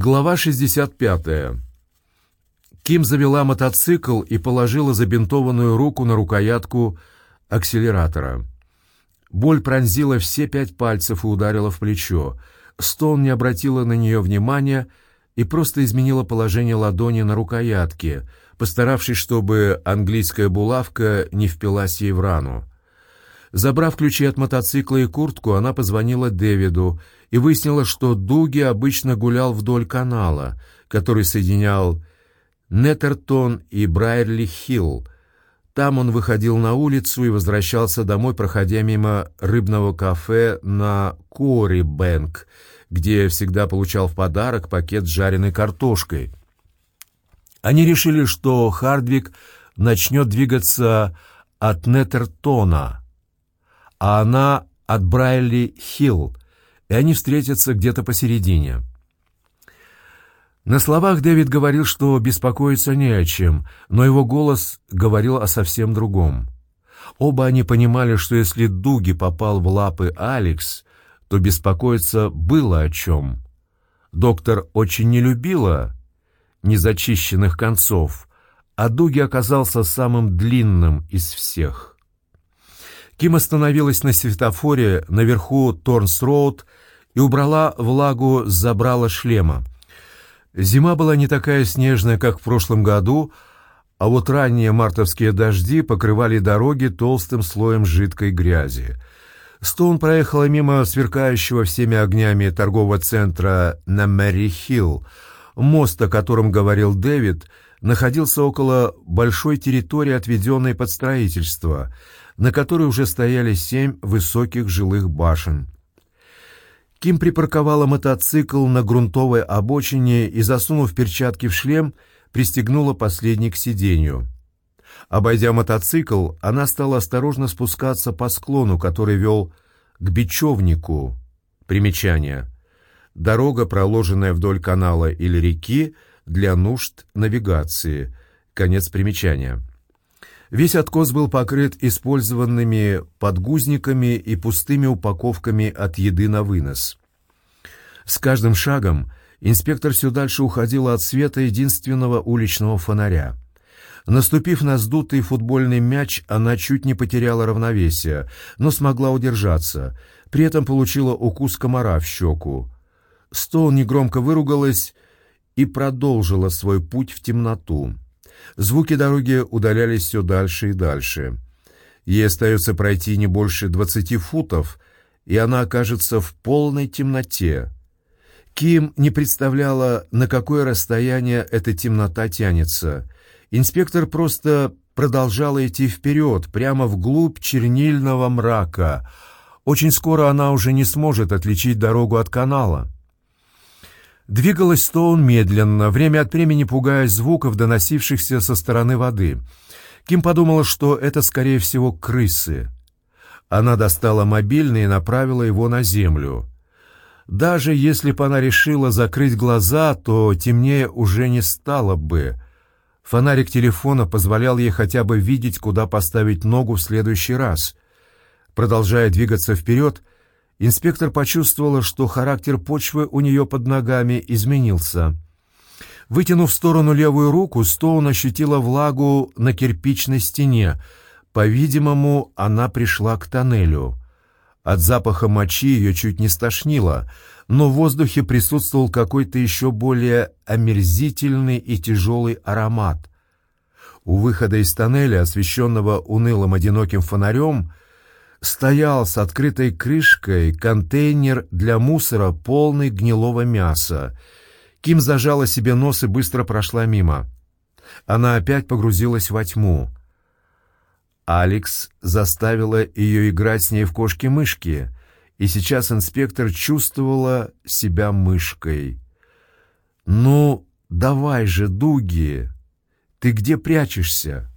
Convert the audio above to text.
Глава 65. Ким завела мотоцикл и положила забинтованную руку на рукоятку акселератора. Боль пронзила все пять пальцев и ударила в плечо. Стоун не обратила на нее внимания и просто изменила положение ладони на рукоятке, постаравшись, чтобы английская булавка не впилась ей в рану. Забрав ключи от мотоцикла и куртку, она позвонила Дэвиду и выяснила, что Дуги обычно гулял вдоль канала, который соединял Неттертон и Брайерли-Хилл. Там он выходил на улицу и возвращался домой, проходя мимо рыбного кафе на Кори-Бэнк, где всегда получал в подарок пакет с жареной картошкой. Они решили, что Хардвик начнет двигаться от Неттертона, а она от Брайли-Хилл, и они встретятся где-то посередине. На словах Дэвид говорил, что беспокоиться не о чем, но его голос говорил о совсем другом. Оба они понимали, что если Дуги попал в лапы Алекс, то беспокоиться было о чем. Доктор очень не любила незачищенных концов, а Дуги оказался самым длинным из всех. Ким остановилась на светофоре наверху Торнс-Роуд и убрала влагу с забрала шлема. Зима была не такая снежная, как в прошлом году, а вот ранние мартовские дожди покрывали дороги толстым слоем жидкой грязи. Стоун проехала мимо сверкающего всеми огнями торгового центра на Мэри-Хилл. Мост, о котором говорил Дэвид, находился около большой территории, отведенной под строительство — на которой уже стояли семь высоких жилых башен. Ким припарковала мотоцикл на грунтовой обочине и, засунув перчатки в шлем, пристегнула последний к сиденью. Обойдя мотоцикл, она стала осторожно спускаться по склону, который вел к бечевнику. Примечание. Дорога, проложенная вдоль канала или реки для нужд навигации. Конец примечания. Весь откос был покрыт использованными подгузниками и пустыми упаковками от еды на вынос. С каждым шагом инспектор все дальше уходил от света единственного уличного фонаря. Наступив на сдутый футбольный мяч, она чуть не потеряла равновесие, но смогла удержаться. При этом получила укус комара в щеку. Стоун негромко выругалась и продолжила свой путь в темноту. Звуки дороги удалялись все дальше и дальше. Ей остается пройти не больше двадцати футов, и она окажется в полной темноте. Ким не представляла, на какое расстояние эта темнота тянется. Инспектор просто продолжала идти вперед, прямо вглубь чернильного мрака. Очень скоро она уже не сможет отличить дорогу от канала. Двигалась Стоун медленно, время от времени пугаясь звуков, доносившихся со стороны воды. Ким подумала, что это, скорее всего, крысы. Она достала мобильный и направила его на землю. Даже если бы она решила закрыть глаза, то темнее уже не стало бы. Фонарик телефона позволял ей хотя бы видеть, куда поставить ногу в следующий раз. Продолжая двигаться вперед, инспектор почувствовала, что характер почвы у нее под ногами изменился. Вытянув в сторону левую руку, Стоун ощутила влагу на кирпичной стене. По-видимому, она пришла к тоннелю. От запаха мочи ее чуть не стошнило, но в воздухе присутствовал какой-то еще более омерзительный и тяжелый аромат. У выхода из тоннеля, освещенного унылым одиноким фонарем, стоял с открытой крышкой контейнер для мусора, полный гнилого мяса. Ким зажала себе нос и быстро прошла мимо. Она опять погрузилась во тьму. Алекс заставила ее играть с ней в кошки-мышки, и сейчас инспектор чувствовала себя мышкой. «Ну, давай же, Дуги! Ты где прячешься?»